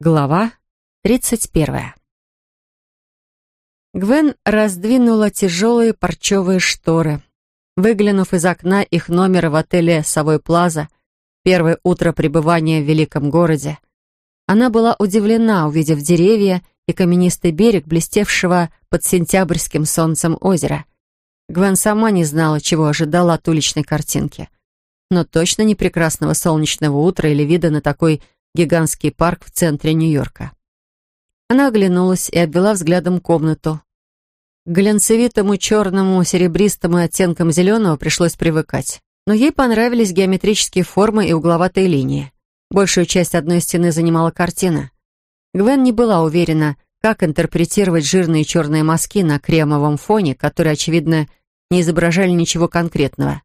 Глава 31. Гвен раздвинула тяжелые парчевые шторы. Выглянув из окна их номера в отеле «Совой Плаза», первое утро пребывания в великом городе, она была удивлена, увидев деревья и каменистый берег, блестевшего под сентябрьским солнцем озера. Гвен сама не знала, чего ожидала от уличной картинки. Но точно не прекрасного солнечного утра или вида на такой гигантский парк в центре Нью-Йорка. Она оглянулась и обвела взглядом комнату. К глянцевитому черному серебристому оттенкам зеленого пришлось привыкать. Но ей понравились геометрические формы и угловатые линии. Большую часть одной стены занимала картина. Гвен не была уверена, как интерпретировать жирные черные мазки на кремовом фоне, которые, очевидно, не изображали ничего конкретного.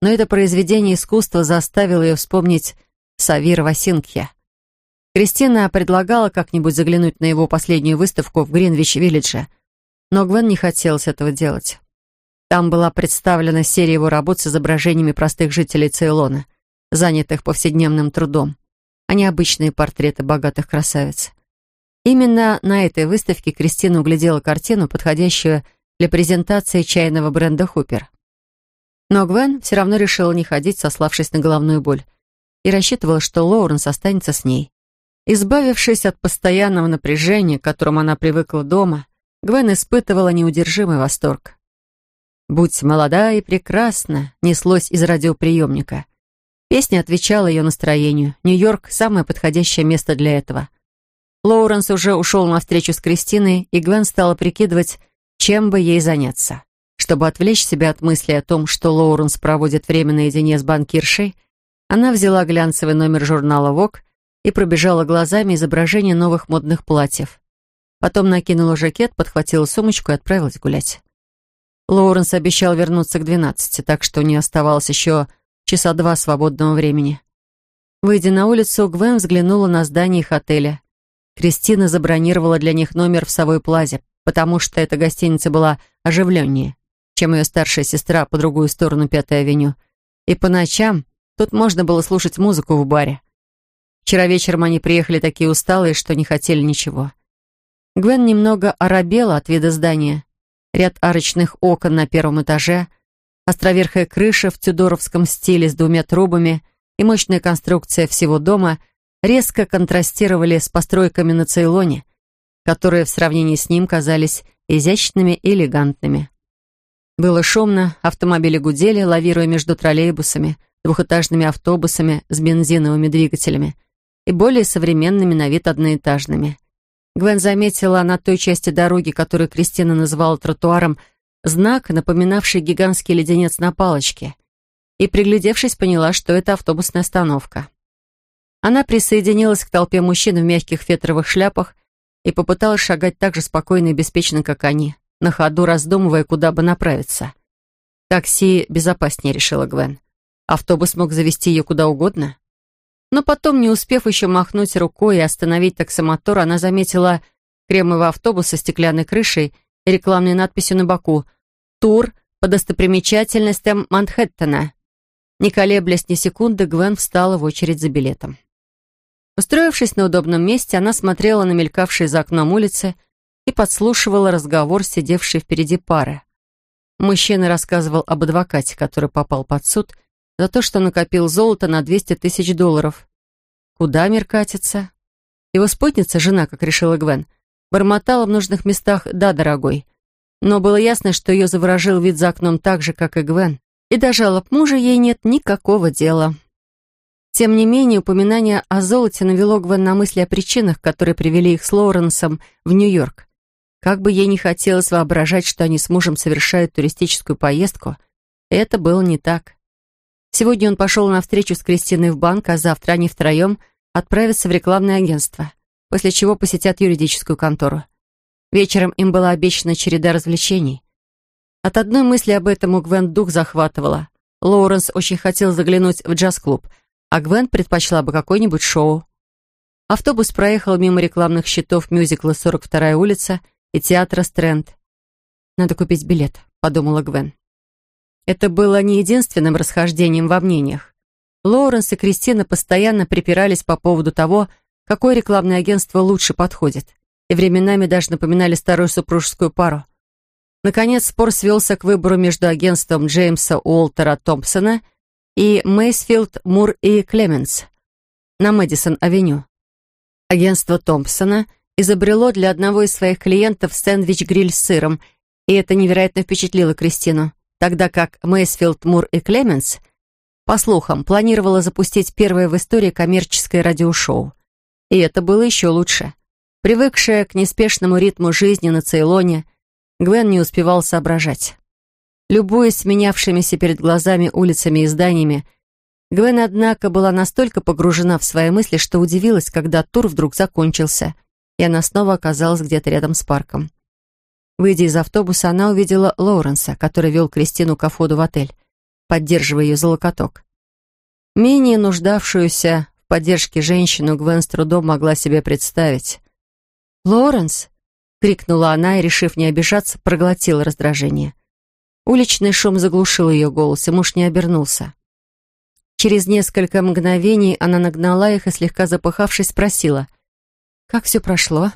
Но это произведение искусства заставило ее вспомнить Савир Васинкхе. Кристина предлагала как-нибудь заглянуть на его последнюю выставку в Гринвич-Виллидже, но Гвен не хотелось этого делать. Там была представлена серия его работ с изображениями простых жителей Цейлона, занятых повседневным трудом, а не обычные портреты богатых красавиц. Именно на этой выставке Кристина углядела картину, подходящую для презентации чайного бренда «Хупер». Но Гвен все равно решила не ходить, сославшись на головную боль, и рассчитывала, что Лоуренс останется с ней. Избавившись от постоянного напряжения, к которому она привыкла дома, Гвен испытывала неудержимый восторг. «Будь молода и прекрасна» неслось из радиоприемника. Песня отвечала ее настроению. Нью-Йорк — самое подходящее место для этого. Лоуренс уже ушел на встречу с Кристиной, и Гвен стала прикидывать, чем бы ей заняться. Чтобы отвлечь себя от мысли о том, что Лоуренс проводит время наедине с банкиршей, она взяла глянцевый номер журнала «Вок» и пробежала глазами изображение новых модных платьев. Потом накинула жакет, подхватила сумочку и отправилась гулять. Лоуренс обещал вернуться к двенадцати, так что у нее оставалось еще часа два свободного времени. Выйдя на улицу, Гвен взглянула на здание их отеля. Кристина забронировала для них номер в Совой Плазе, потому что эта гостиница была оживленнее, чем ее старшая сестра по другую сторону Пятой авеню. И по ночам тут можно было слушать музыку в баре. Вчера вечером они приехали такие усталые, что не хотели ничего. Гвен немного оробела от вида здания. Ряд арочных окон на первом этаже, островерхая крыша в тюдоровском стиле с двумя трубами и мощная конструкция всего дома резко контрастировали с постройками на Цейлоне, которые в сравнении с ним казались изящными и элегантными. Было шумно, автомобили гудели, лавируя между троллейбусами, двухэтажными автобусами с бензиновыми двигателями и более современными на вид одноэтажными. Гвен заметила на той части дороги, которую Кристина называла тротуаром, знак, напоминавший гигантский леденец на палочке, и, приглядевшись, поняла, что это автобусная остановка. Она присоединилась к толпе мужчин в мягких фетровых шляпах и попыталась шагать так же спокойно и беспечно, как они, на ходу раздумывая, куда бы направиться. Такси безопаснее, решила Гвен. Автобус мог завести ее куда угодно. Но потом, не успев еще махнуть рукой и остановить таксомотор, она заметила кремовый автобус со стеклянной крышей и рекламной надписью на боку «Тур по достопримечательностям Манхэттена». Не колеблясь ни секунды, Гвен встала в очередь за билетом. Устроившись на удобном месте, она смотрела на мелькавшие за окном улицы и подслушивала разговор, сидевшей впереди пары. Мужчина рассказывал об адвокате, который попал под суд за то, что накопил золото на 200 тысяч долларов. Куда мир катится? Его спутница, жена, как решила Гвен, бормотала в нужных местах «да, дорогой». Но было ясно, что ее заворожил вид за окном так же, как и Гвен, и до жалоб мужа ей нет никакого дела. Тем не менее, упоминание о золоте навело Гвен на мысли о причинах, которые привели их с Лоуренсом в Нью-Йорк. Как бы ей не хотелось воображать, что они с мужем совершают туристическую поездку, это было не так. Сегодня он пошел на встречу с Кристиной в банк, а завтра они втроем отправятся в рекламное агентство, после чего посетят юридическую контору. Вечером им была обещана череда развлечений. От одной мысли об этом у Гвен дух захватывала. Лоуренс очень хотел заглянуть в джаз-клуб, а Гвен предпочла бы какое-нибудь шоу. Автобус проехал мимо рекламных щитов мюзикла «42-я улица» и театра «Стрэнд». «Надо купить билет», — подумала Гвен. Это было не единственным расхождением во мнениях. Лоуренс и Кристина постоянно припирались по поводу того, какое рекламное агентство лучше подходит, и временами даже напоминали старую супружескую пару. Наконец, спор свелся к выбору между агентством Джеймса Уолтера Томпсона и Мейсфилд, Мур и Клеменс на Мэдисон-авеню. Агентство Томпсона изобрело для одного из своих клиентов сэндвич-гриль с сыром, и это невероятно впечатлило Кристину, тогда как Мейсфилд, Мур и Клеменс, по слухам, планировала запустить первое в истории коммерческое радиошоу. И это было еще лучше. Привыкшая к неспешному ритму жизни на Цейлоне, Гвен не успевал соображать. Любуясь менявшимися перед глазами улицами и зданиями, Гвен, однако, была настолько погружена в свои мысли, что удивилась, когда тур вдруг закончился, и она снова оказалась где-то рядом с парком. Выйдя из автобуса, она увидела Лоуренса, который вел Кристину ко входу в отель, поддерживая ее за локоток. Менее нуждавшуюся в поддержке женщину Гвен с трудом могла себе представить. «Лоуренс!» — крикнула она и, решив не обижаться, проглотила раздражение. Уличный шум заглушил ее голос, и муж не обернулся. Через несколько мгновений она нагнала их и, слегка запыхавшись, спросила, «Как все прошло?»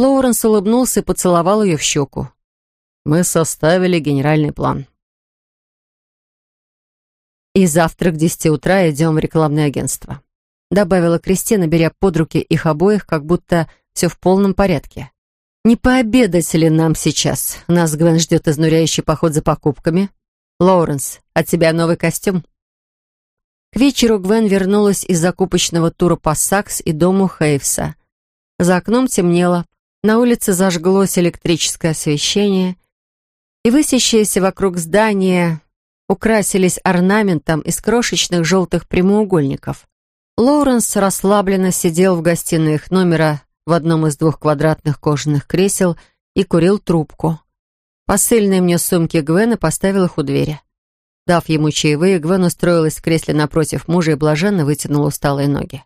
Лоуренс улыбнулся и поцеловал ее в щеку. «Мы составили генеральный план». «И завтра к десяти утра идем в рекламное агентство», добавила Кристина, беря под руки их обоих, как будто все в полном порядке. «Не пообедать ли нам сейчас? Нас, Гвен, ждет изнуряющий поход за покупками. Лоуренс, от тебя новый костюм?» К вечеру Гвен вернулась из закупочного тура по Сакс и дому Хейвса. За окном темнело, на улице зажглось электрическое освещение, и высящиеся вокруг здания украсились орнаментом из крошечных желтых прямоугольников. Лоуренс расслабленно сидел в гостиной их номера в одном из двух квадратных кожаных кресел и курил трубку. Посыльный мне сумки Гвен и поставил их у двери. Дав ему чаевые, Гвен устроилась в кресле напротив мужа и блаженно вытянула усталые ноги.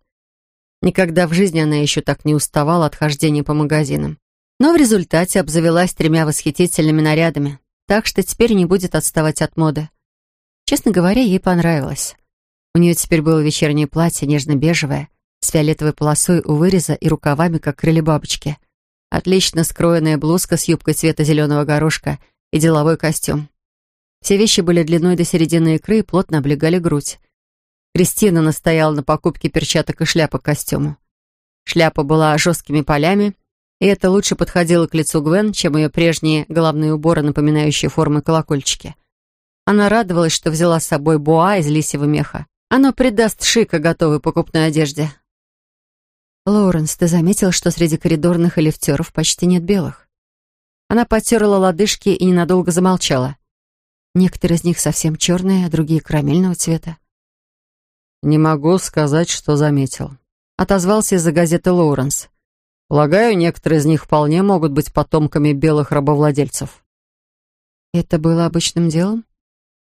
Никогда в жизни она еще так не уставала от хождения по магазинам. Но в результате обзавелась тремя восхитительными нарядами, так что теперь не будет отставать от моды. Честно говоря, ей понравилось. У нее теперь было вечернее платье, нежно-бежевое, с фиолетовой полосой у выреза и рукавами, как крылья бабочки. Отлично скроенная блузка с юбкой цвета зеленого горошка и деловой костюм. Все вещи были длиной до середины икры и плотно облегали грудь. Кристина настояла на покупке перчаток и шляпы к костюму. Шляпа была жесткими полями, и это лучше подходило к лицу Гвен, чем ее прежние головные уборы, напоминающие формы колокольчики. Она радовалась, что взяла с собой буа из лисьего меха. Оно придаст шика готовой покупной одежде. «Лоуренс, ты заметил, что среди коридорных и лифтеров почти нет белых?» Она потерла лодыжки и ненадолго замолчала. Некоторые из них совсем черные, а другие карамельного цвета. «Не могу сказать, что заметил», — отозвался из-за газеты «Лоуренс». «Полагаю, некоторые из них вполне могут быть потомками белых рабовладельцев». «Это было обычным делом?»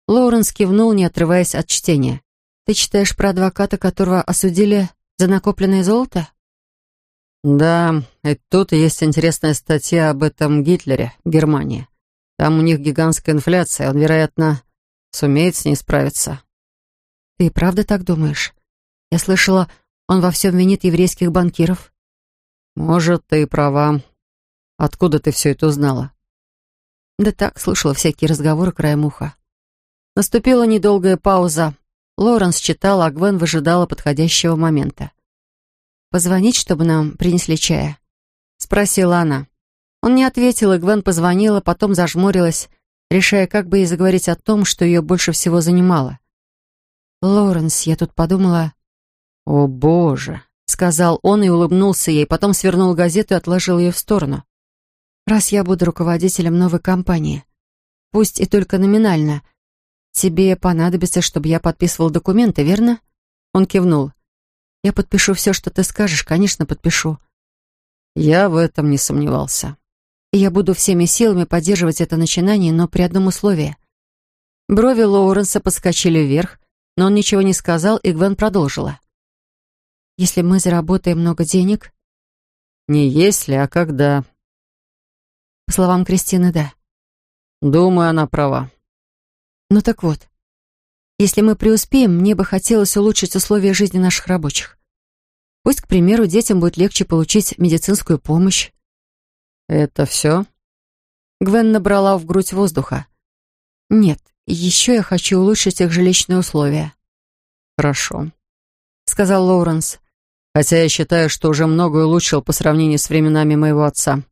Лоуренс кивнул, не отрываясь от чтения. «Ты читаешь про адвоката, которого осудили за накопленное золото?» «Да, и тут есть интересная статья об этом Гитлере, Германии. Там у них гигантская инфляция, он, вероятно, сумеет с ней справиться». «Ты правда так думаешь? Я слышала, он во всем винит еврейских банкиров». «Может, ты и права. Откуда ты все это узнала?» «Да так, слышала всякие разговоры краем уха». Наступила недолгая пауза. Лоренс читал, а Гвен выжидала подходящего момента. «Позвонить, чтобы нам принесли чая?» — спросила она. Он не ответил, и Гвен позвонила, потом зажмурилась, решая, как бы ей заговорить о том, что ее больше всего занимало. «Лоуренс, я тут подумала...» «О, Боже!» — сказал он и улыбнулся ей, потом свернул газету и отложил ее в сторону. «Раз я буду руководителем новой компании, пусть и только номинально, тебе понадобится, чтобы я подписывал документы, верно?» Он кивнул. «Я подпишу все, что ты скажешь, конечно, подпишу». Я в этом не сомневался и я буду всеми силами поддерживать это начинание, но при одном условии. Брови Лоуренса подскочили вверх, но он ничего не сказал, и Гвен продолжила. «Если мы заработаем много денег...» «Не если, а когда». По словам Кристины, да. «Думаю, она права». «Ну так вот, если мы преуспеем, мне бы хотелось улучшить условия жизни наших рабочих. Пусть, к примеру, детям будет легче получить медицинскую помощь. «Это все?» Гвен набрала в грудь воздуха. «Нет, еще я хочу улучшить их жилищные условия». «Хорошо», — сказал Лоуренс. «Хотя я считаю, что уже многое улучшил по сравнению с временами моего отца.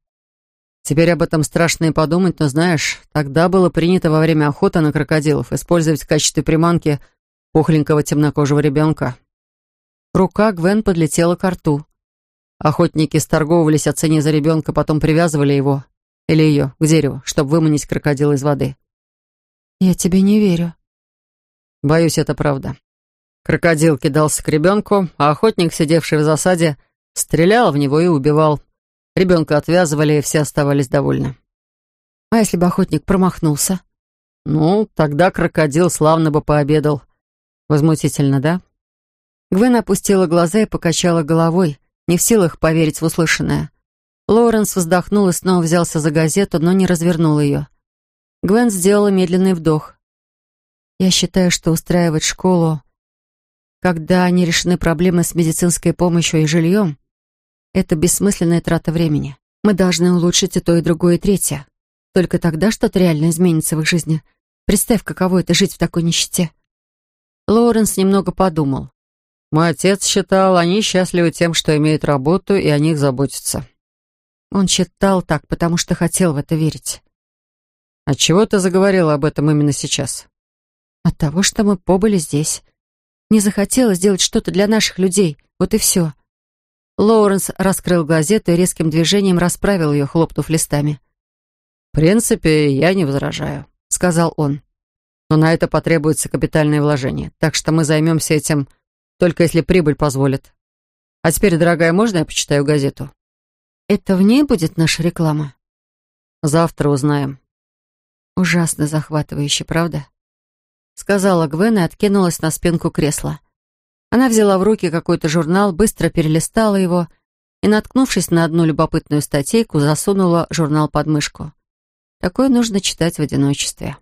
Теперь об этом страшно и подумать, но знаешь, тогда было принято во время охоты на крокодилов использовать в качестве приманки пухленького темнокожего ребенка». Рука Гвен подлетела к рту. Охотники сторговывались о цене за ребенка, потом привязывали его, или ее, к дереву, чтобы выманить крокодила из воды. «Я тебе не верю». «Боюсь, это правда». Крокодил кидался к ребенку, а охотник, сидевший в засаде, стрелял в него и убивал. Ребенка отвязывали, и все оставались довольны. «А если бы охотник промахнулся?» «Ну, тогда крокодил славно бы пообедал. Возмутительно, да?» Гвен опустила глаза и покачала головой, не в силах поверить в услышанное. Лоуренс вздохнул и снова взялся за газету, но не развернул ее. Гвен сделала медленный вдох. «Я считаю, что устраивать школу, когда не решены проблемы с медицинской помощью и жильем, это бессмысленная трата времени. Мы должны улучшить и то, и другое, и третье. Только тогда что-то реально изменится в их жизни. Представь, каково это жить в такой нищете». Лоуренс немного подумал. Мой отец считал, они счастливы тем, что имеют работу, и о них заботятся. Он считал так, потому что хотел в это верить. Отчего ты заговорила об этом именно сейчас? От того, что мы побыли здесь. Не захотела сделать что-то для наших людей. Вот и все. Лоуренс раскрыл газету и резким движением расправил ее, хлопнув листами. «В принципе, я не возражаю», — сказал он. «Но на это потребуется капитальное вложение, так что мы займемся этим только если прибыль позволит. А теперь, дорогая, можно я почитаю газету? Это в ней будет наша реклама? Завтра узнаем. Ужасно захватывающе, правда? Сказала Гвен и откинулась на спинку кресла. Она взяла в руки какой-то журнал, быстро перелистала его и, наткнувшись на одну любопытную статейку, засунула журнал под мышку. Такое нужно читать в одиночестве.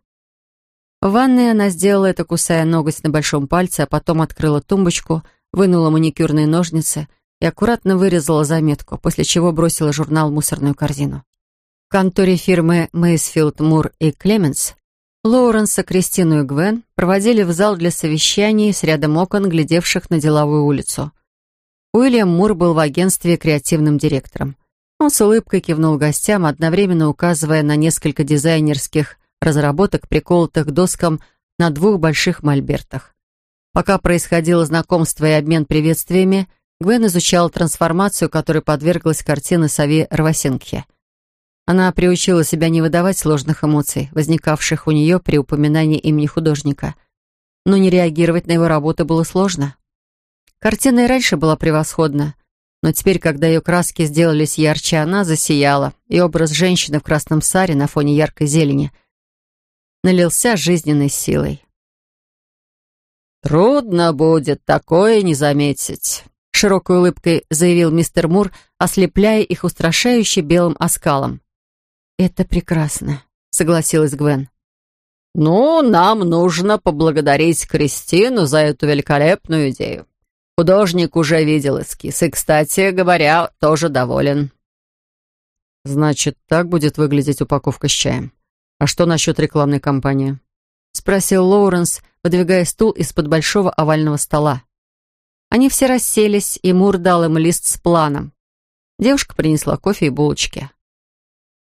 В ванной она сделала это, кусая ноготь на большом пальце, а потом открыла тумбочку, вынула маникюрные ножницы и аккуратно вырезала заметку, после чего бросила журнал в мусорную корзину. Конторе фирмы Мейсфилд, Мур и Клеменс Лоуренса, Кристину и Гвен проводили в зал для совещаний с рядом окон, глядевших на деловую улицу. Уильям Мур был в агентстве креативным директором. Он с улыбкой кивнул гостям, одновременно указывая на несколько дизайнерских разработок, приколотых доскам на двух больших мольбертах. Пока происходило знакомство и обмен приветствиями, Гвен изучала трансформацию, которой подверглась картина Сави Рвасинкхе. Она приучила себя не выдавать сложных эмоций, возникавших у нее при упоминании имени художника. Но не реагировать на его работу было сложно. Картина и раньше была превосходна, но теперь, когда ее краски сделались ярче, она засияла, и образ женщины в красном саре на фоне яркой зелени налился жизненной силой. «Трудно будет такое не заметить», — широкой улыбкой заявил мистер Мур, ослепляя их устрашающе белым оскалом. «Это прекрасно», — согласилась Гвен. «Ну, нам нужно поблагодарить Кристину за эту великолепную идею. Художник уже видел эскиз и, кстати говоря, тоже доволен». «Значит, так будет выглядеть упаковка с чаем?» «А что насчет рекламной кампании?» — спросил Лоуренс, выдвигая стул из-под большого овального стола. Они все расселись, и Мур дал им лист с планом. Девушка принесла кофе и булочки.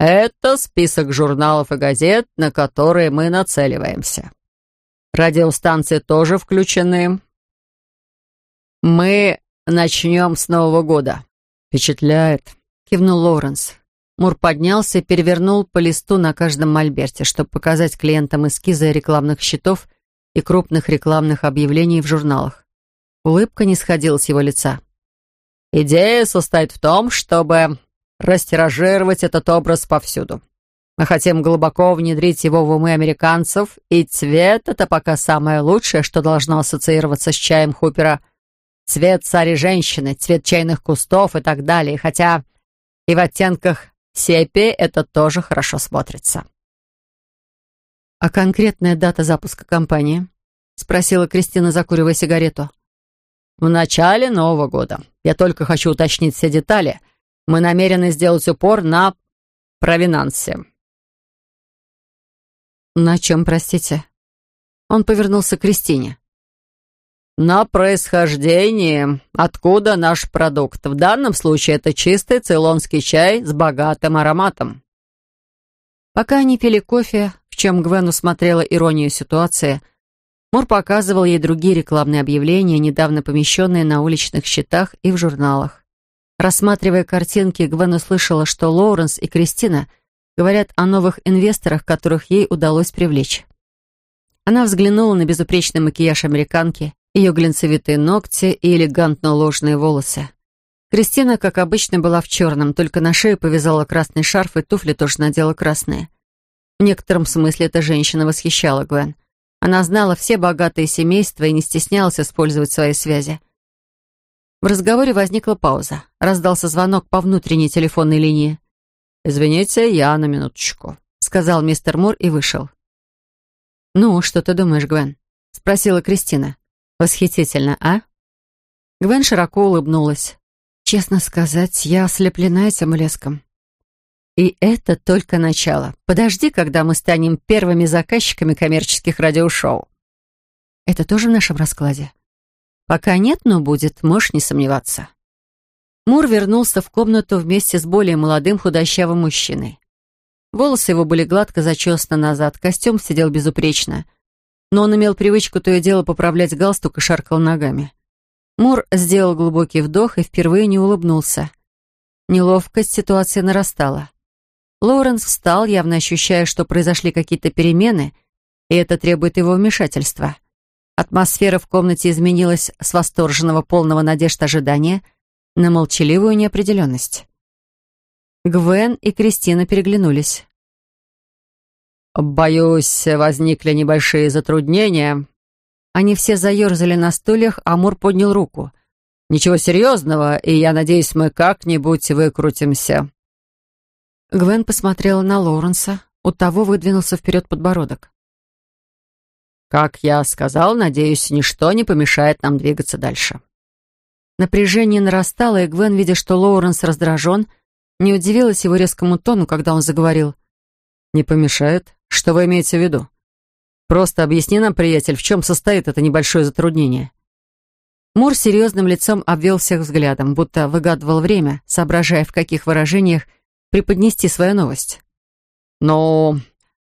«Это список журналов и газет, на которые мы нацеливаемся. Радиостанции тоже включены. Мы начнем с Нового года. Впечатляет», — кивнул Лоуренс. Мур поднялся и перевернул по листу на каждом мольберте, чтобы показать клиентам эскизы рекламных щитов и крупных рекламных объявлений в журналах. Улыбка не сходила с его лица. «Идея состоит в том, чтобы растиражировать этот образ повсюду. Мы хотим глубоко внедрить его в умы американцев, и цвет — это пока самое лучшее, что должно ассоциироваться с чаем Хупера. Цвет цари женщины, цвет чайных кустов и так далее, хотя и в оттенках Сепи это тоже хорошо смотрится. «А конкретная дата запуска кампании?» — спросила Кристина, закуривая сигарету. в начале Нового года. Я только хочу уточнить все детали. Мы намерены сделать упор на провинансе». «На чем, простите?» Он повернулся к Кристине. «На происхождении. Откуда наш продукт? В данном случае это чистый цейлонский чай с богатым ароматом». Пока они пили кофе, в чем Гвен усмотрела иронию ситуации, Мур показывал ей другие рекламные объявления, недавно помещенные на уличных счетах и в журналах. Рассматривая картинки, Гвен услышала, что Лоуренс и Кристина говорят о новых инвесторах, которых ей удалось привлечь. Она взглянула на безупречный макияж американки, ее глинцевитые ногти и элегантно уложенные волосы. Кристина, как обычно, была в черном, только на шею повязала красный шарф и туфли тоже надела красные. В некотором смысле эта женщина восхищала Гвен. Она знала все богатые семейства и не стеснялась использовать свои связи. В разговоре возникла пауза. Раздался звонок по внутренней телефонной линии. «Извините, я на минуточку», — сказал мистер Мур и вышел. «Ну, что ты думаешь, Гвен?» — спросила Кристина. Восхитительно, а? Гвен широко улыбнулась. Честно сказать, я ослеплена этим блеском. И это только начало. Подожди, когда мы станем первыми заказчиками коммерческих радиошоу. Это тоже в нашем раскладе? Пока нет, но будет, можешь не сомневаться. Мур вернулся в комнату вместе с более молодым худощавым мужчиной. Волосы его были гладко зачесаны назад, костюм сидел безупречно — но он имел привычку то и дело поправлять галстук и шаркал ногами. Мур сделал глубокий вдох и впервые не улыбнулся. Неловкость ситуации нарастала. Лоуренс встал, явно ощущая, что произошли какие-то перемены, и это требует его вмешательства. Атмосфера в комнате изменилась с восторженного, полного надежд ожидания на молчаливую неопределенность. Гвен и Кристина переглянулись. «Боюсь, возникли небольшие затруднения». Они все заерзали на стульях, а Мур поднял руку. «Ничего серьезного, и я надеюсь, мы как-нибудь выкрутимся». Гвен посмотрела на Лоуренса. У того выдвинулся вперед подбородок. «Как я сказал, надеюсь, ничто не помешает нам двигаться дальше». Напряжение нарастало, и Гвен, видя, что Лоуренс раздражен, не удивилась его резкому тону, когда он заговорил. «Не помешает? Что вы имеете в виду? Просто объясни нам, приятель, в чем состоит это небольшое затруднение». Мур серьезным лицом обвел всех взглядом, будто выгадывал время, соображая, в каких выражениях преподнести свою новость.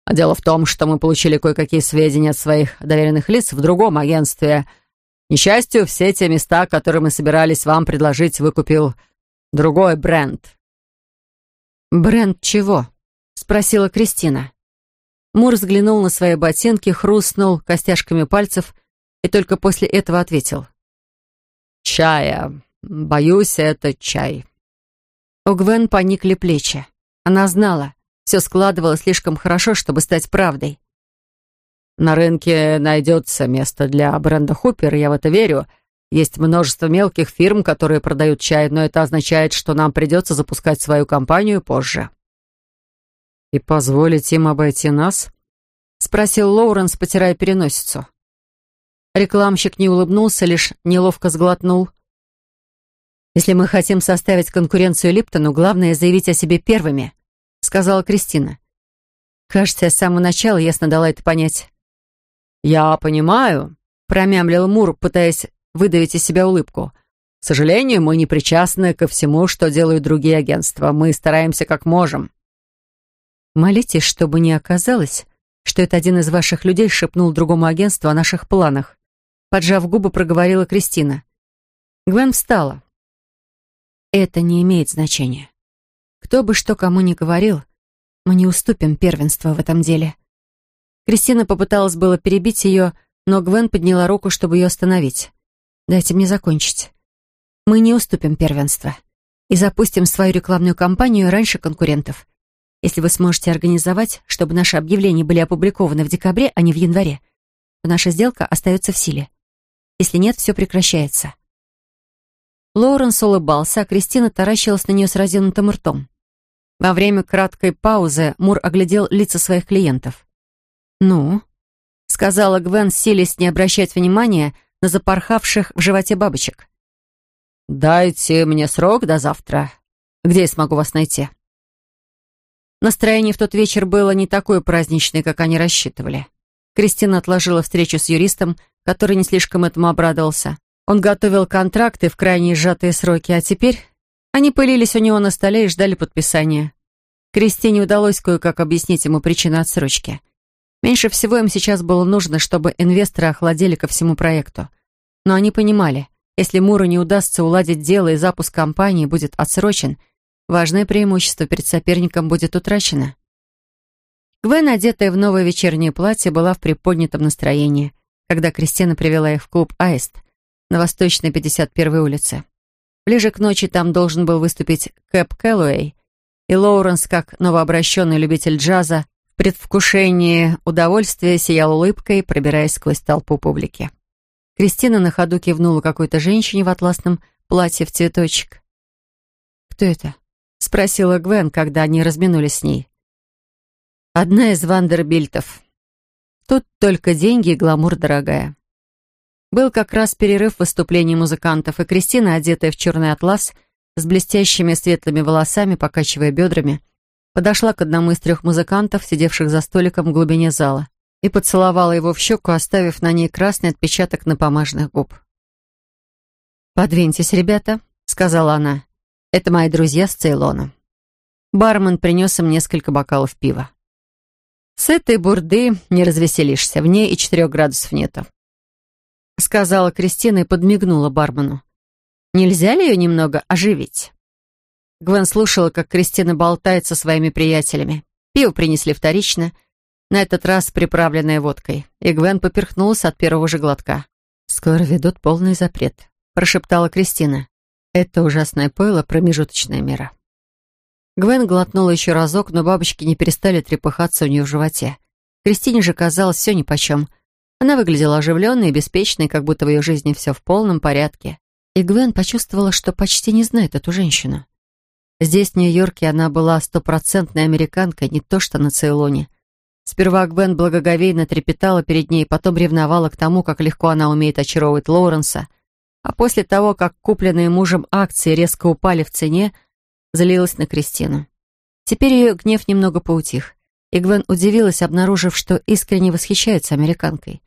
«Ну, дело в том, что мы получили кое-какие сведения от своих доверенных лиц в другом агентстве. К несчастью, все те места, которые мы собирались вам предложить, выкупил другой бренд». «Бренд чего?» — спросила Кристина. Мур взглянул на свои ботинки, хрустнул костяшками пальцев и только после этого ответил. «Чая. Боюсь, это чай». У Гвен поникли плечи. Она знала, все складывалось слишком хорошо, чтобы стать правдой. «На рынке найдется место для бренда Хупер, я в это верю. Есть множество мелких фирм, которые продают чай, но это означает, что нам придется запускать свою компанию позже». «И позволить им обойти нас?» — спросил Лоуренс, потирая переносицу. Рекламщик не улыбнулся, лишь неловко сглотнул. «Если мы хотим составить конкуренцию Липтону, главное заявить о себе первыми», — сказала Кристина. «Кажется, я с самого начала ясно дала это понять». «Я понимаю», — промямлил Мур, пытаясь выдавить из себя улыбку. «К сожалению, мы не причастны ко всему, что делают другие агентства. Мы стараемся как можем». Молитесь, чтобы не оказалось, что это один из ваших людей шепнул другому агентству о наших планах. Поджав губы, проговорила Кристина. Гвен встала. Это не имеет значения. Кто бы что кому ни говорил, мы не уступим первенство в этом деле. Кристина попыталась было перебить ее, но Гвен подняла руку, чтобы ее остановить. «Дайте мне закончить. Мы не уступим первенство и запустим свою рекламную кампанию раньше конкурентов. Если вы сможете организовать, чтобы наши объявления были опубликованы в декабре, а не в январе, то наша сделка остается в силе. Если нет, все прекращается». Лоуренс улыбался, а Кристина таращилась на нее с разинутым ртом. Во время краткой паузы Мур оглядел лица своих клиентов. «Ну?» — сказала Гвен, силясь не обращать внимания на запорхавших в животе бабочек. «Дайте мне срок до завтра. Где я смогу вас найти?» Настроение в тот вечер было не такое праздничное, как они рассчитывали. Кристина отложила встречу с юристом, который не слишком этому обрадовался. Он готовил контракты в крайне сжатые сроки, а теперь они пылились у него на столе и ждали подписания. Кристине удалось кое-как объяснить ему причину отсрочки. Меньше всего им сейчас было нужно, чтобы инвесторы охладели ко всему проекту. Но они понимали, если Муру не удастся уладить дело и запуск компании будет отсрочен, важное преимущество перед соперником будет утрачено. Гвен, одетая в новое вечернее платье, была в приподнятом настроении, когда Кристина привела их в клуб «Аист» на Восточной 51-й улице. Ближе к ночи там должен был выступить Кэп Кэллоуэй, и Лоуренс, как новообращенный любитель джаза, в предвкушении удовольствия сиял улыбкой, пробираясь сквозь толпу публики. Кристина на ходу кивнула какой-то женщине в атласном платье в цветочек. «Кто это?» — спросила Гвен, когда они разминулись с ней. «Одна из Вандербильтов. Тут только деньги и гламур, дорогая». Был как раз перерыв в выступлении музыкантов, и Кристина, одетая в черный атлас, с блестящими светлыми волосами, покачивая бедрами, подошла к одному из трех музыкантов, сидевших за столиком в глубине зала и поцеловала его в щеку, оставив на ней красный отпечаток напомаженных губ. «Подвиньтесь, ребята», — сказала она. «Это мои друзья с Цейлона». Бармен принес им несколько бокалов пива. «С этой бурды не развеселишься, в ней и четырех градусов нету», — сказала Кристина и подмигнула бармену. «Нельзя ли ее немного оживить?» Гвен слушала, как Кристина болтает со своими приятелями. Пиво принесли вторично — на этот раз приправленная водкой, и Гвен поперхнулась от первого же глотка. «Скоро ведут полный запрет», — прошептала Кристина. «Это ужасное пойло — промежуточная мера». Гвен глотнула еще разок, но бабочки не перестали трепыхаться у нее в животе. Кристине же казалось все нипочем. Она выглядела оживленной и беспечной, как будто в ее жизни все в полном порядке. И Гвен почувствовала, что почти не знает эту женщину. Здесь, в Нью-Йорке, она была стопроцентной американкой, не то что на Цейлоне. Сперва Гвен благоговейно трепетала перед ней, потом ревновала к тому, как легко она умеет очаровывать Лоуренса, а после того, как купленные мужем акции резко упали в цене, злилась на Кристину. Теперь ее гнев немного поутих, и Гвен удивилась, обнаружив, что искренне восхищается американкой,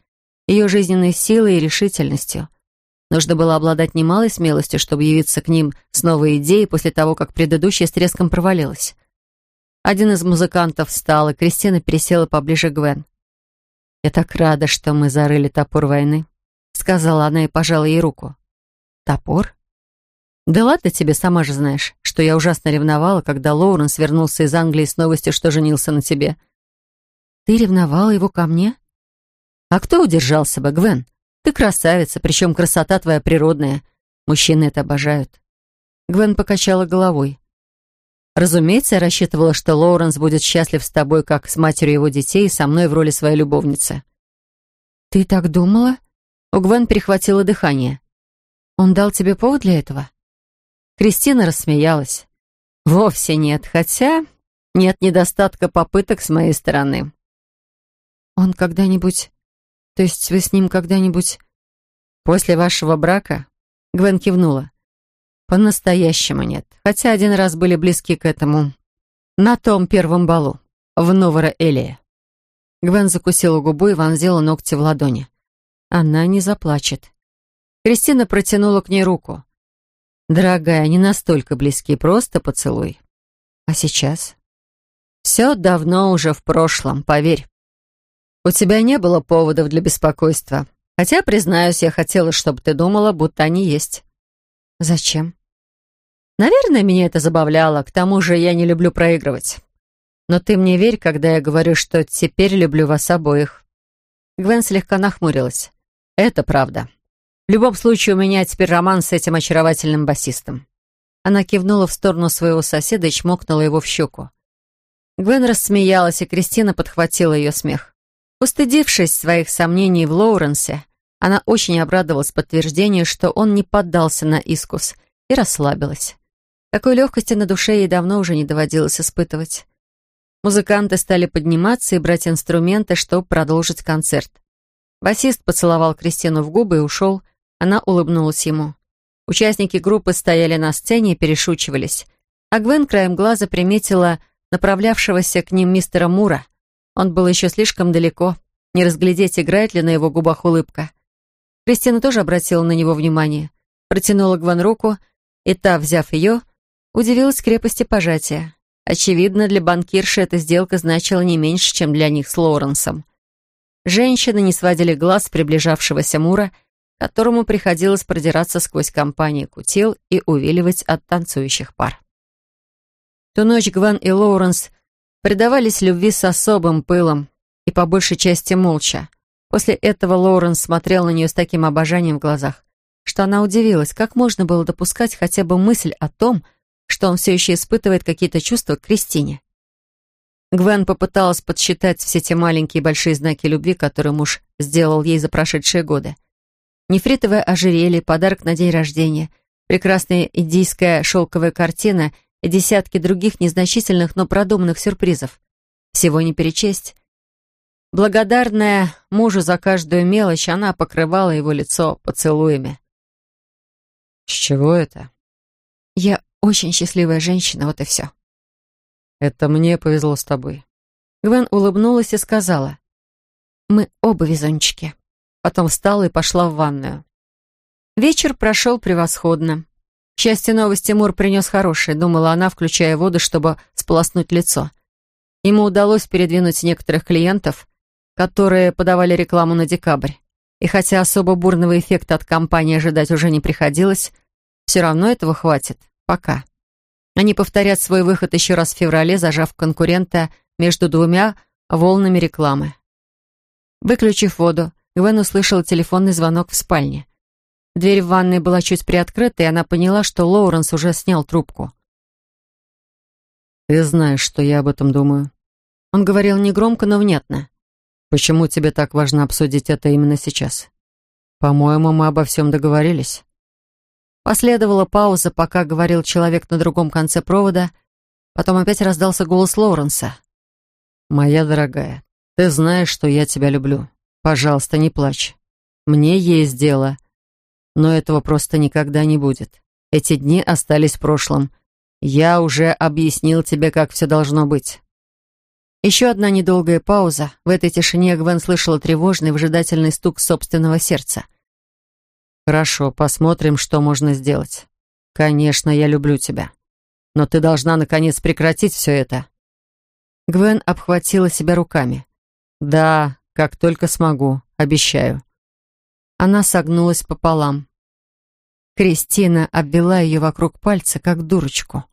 ее жизненной силой и решительностью. Нужно было обладать немалой смелостью, чтобы явиться к ним с новой идеей после того, как предыдущая с треском провалилась. Один из музыкантов встал, и Кристина пересела поближе к Гвен. «Я так рада, что мы зарыли топор войны», — сказала она и пожала ей руку. «Топор?» «Да ладно тебе, сама же знаешь, что я ужасно ревновала, когда Лоуренс вернулся из Англии с новостью, что женился на тебе». «Ты ревновала его ко мне?» «А кто удержался бы, Гвен? Ты красавица, причем красота твоя природная. Мужчины это обожают». Гвен покачала головой. Разумеется, я рассчитывала, что Лоуренс будет счастлив с тобой, как с матерью его детей, и со мной в роли своей любовницы. «Ты так думала?» У Гвен перехватило дыхание. «Он дал тебе повод для этого?» Кристина рассмеялась. «Вовсе нет, хотя нет недостатка попыток с моей стороны». «Он когда-нибудь... То есть вы с ним когда-нибудь...» «После вашего брака?» Гвен кивнула. По-настоящему нет. Хотя один раз были близки к этому. На том первом балу. В Новора-Элия. Гвен закусила губу и вонзила ногти в ладони. Она не заплачет. Кристина протянула к ней руку. «Дорогая, не настолько близки, просто поцелуй». «А сейчас?» «Все давно уже в прошлом, поверь. У тебя не было поводов для беспокойства. Хотя, признаюсь, я хотела, чтобы ты думала, будто они есть». «Зачем?» «Наверное, меня это забавляло. К тому же я не люблю проигрывать. Но ты мне верь, когда я говорю, что теперь люблю вас обоих». Гвен слегка нахмурилась. «Это правда. В любом случае, у меня теперь роман с этим очаровательным басистом». Она кивнула в сторону своего соседа и чмокнула его в щеку. Гвен рассмеялась, и Кристина подхватила ее смех. Устыдившись своих сомнений в Лоуренсе, она очень обрадовалась подтверждению, что он не поддался на искус, и расслабилась. Такой легкости на душе ей давно уже не доводилось испытывать. Музыканты стали подниматься и брать инструменты, чтобы продолжить концерт. Басист поцеловал Кристину в губы и ушел, Она улыбнулась ему. Участники группы стояли на сцене и перешучивались. А Гвен краем глаза приметила направлявшегося к ним мистера Мура. Он был еще слишком далеко. Не разглядеть, играет ли на его губах улыбка. Кристина тоже обратила на него внимание. Протянула Гвен руку, и та, взяв ее, удивилась крепости пожатия. Очевидно, для банкирши эта сделка значила не меньше, чем для них с Лоуренсом. Женщины не сводили глаз приближавшегося Мура, которому приходилось продираться сквозь компании кутил и увиливать от танцующих пар. Ту ночь Гвен и Лоуренс предавались любви с особым пылом и по большей части молча. После этого Лоуренс смотрел на нее с таким обожанием в глазах, что она удивилась, как можно было допускать хотя бы мысль о том, что он все еще испытывает какие-то чувства к Кристине. Гвен попыталась подсчитать все те маленькие и большие знаки любви, которые муж сделал ей за прошедшие годы. Нефритовое ожерелье, подарок на день рождения, прекрасная индийская шелковая картина и десятки других незначительных, но продуманных сюрпризов. Всего не перечесть. Благодарная мужу за каждую мелочь, она покрывала его лицо поцелуями. «С чего это?» «Я очень счастливая женщина, вот и все». «Это мне повезло с тобой». Гвен улыбнулась и сказала. «Мы оба везунчики». Потом встала и пошла в ванную. Вечер прошел превосходно. К счастью, новости Мур принес хорошие, думала она, включая воду, чтобы сполоснуть лицо. Ему удалось передвинуть некоторых клиентов, которые подавали рекламу на декабрь. И хотя особо бурного эффекта от кампании ожидать уже не приходилось, все равно этого хватит. Пока. Они повторят свой выход еще раз в феврале, зажав конкурента между двумя волнами рекламы. Выключив воду, Иван услышал телефонный звонок в спальне. Дверь в ванной была чуть приоткрыта, и она поняла, что Лоуренс уже снял трубку. «Ты знаешь, что я об этом думаю». Он говорил негромко, но внятно. «Почему тебе так важно обсудить это именно сейчас? По-моему, мы обо всем договорились». Последовала пауза, пока говорил человек на другом конце провода. Потом опять раздался голос Лоуренса. «Моя дорогая, ты знаешь, что я тебя люблю. Пожалуйста, не плачь. Мне есть дело. Но этого просто никогда не будет. Эти дни остались в прошлом. Я уже объяснил тебе, как все должно быть». Еще одна недолгая пауза. В этой тишине Гвен слышала тревожный, выжидательный стук собственного сердца. «Хорошо, посмотрим, что можно сделать. Конечно, я люблю тебя. Но ты должна, наконец, прекратить все это». Гвен обхватила себя руками. «Да, как только смогу, обещаю». Она согнулась пополам. Кристина обвела ее вокруг пальца, как дурочку.